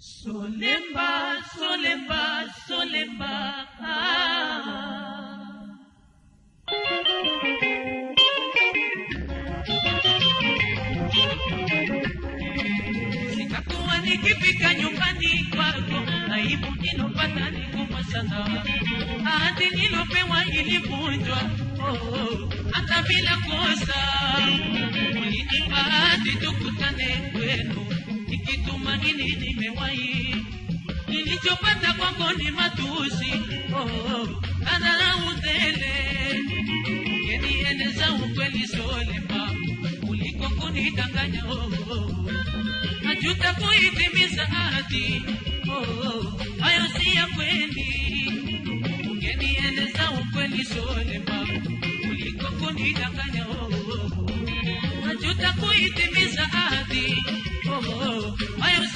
Solemba, solemba, solemba. Ah. Sitakuwa nikifika nyumbani kwako, aibu nilopata ni kubwa sana. Hadi nilopewa ilivunjwa, oh, hata bila kosa. Ulinipa hadi tukutane kwenu, nikitumaini nimewahi. Nilichopata kwako ni matusi, oh, ukweli Solema, kuliko kunidanganya oh, oh. Oh, si ya kweli. Ukweli Solema, kuliko kunidanganya oh, oh. Kuitimiza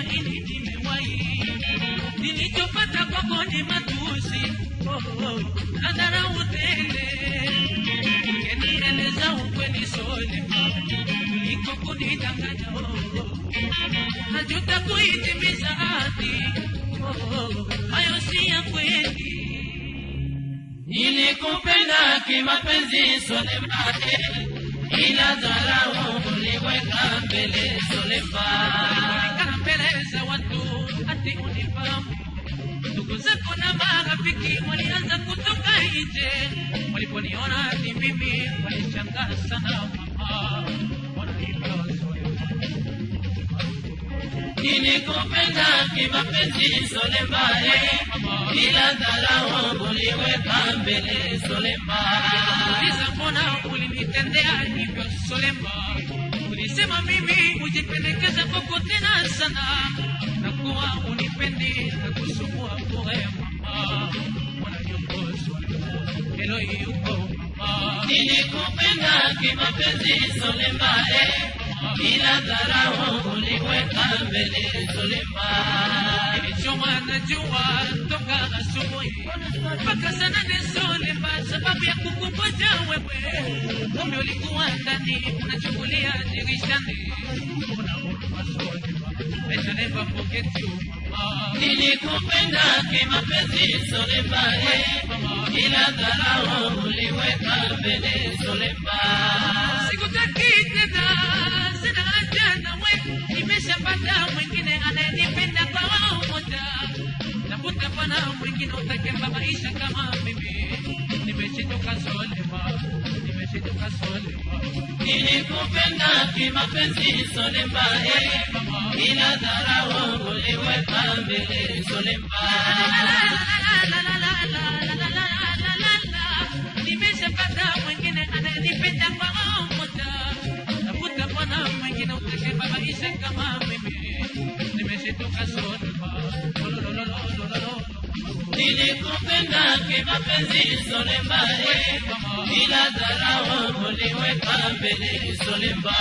nikitumaini nimewahi. Nilichopata kwako ni matusi, oh, oh, na dharau tele. Ukweli Solema, kuliko kunidanganya oh, oh. Kuitimiza ahadi, oh, oh, hayo si ya kweli. Nilikupenda kimapenzi Solemba, ila dharau uliweka mbele Solemba. Zako na marafiki walianza kutoka nje, waliponiona ni mimi walishangaa sana. Mama, Nilikupenda kimapenzi Solemba, ila dharau uliweka mbele Solemba. Uliza mbona ulinitendea hivyo Solemba? Ulisema mimi hujipendekeza kwako sana, unipendi na kusumbua bure mama. mwana Solemba? Helo yuko mama. Nilikupenda kimapenzi Solemba, ila dharau uliweka mbele Solemba. Nilichomwa na jua toka asubuhi mpaka sana ni Solemba, sababu ya kukungoja wewe. Kumbe ulikuwa ndani unachungulia dirishani. Unaona Solemba, Nilikupenda kimapenzi Solemba, ila dharau uliweka mbele Solemba. Sikutaki sina haja nawe, nimeshapata mwingine anayenipenda kwa wao moja. Tafuta bwana mwingine utakemba maisha kama mimi. Nimeshitoka Solema. Nilikupenda kimapenzi Solemba, ila dharau uliweka mbele Solemba. Nimeshapata mwingine kwa bwana mwingine kama mimi. Lololololololo. Nilikupenda kimapenzi Solemba, ila dharau Oliwe kambere solemba.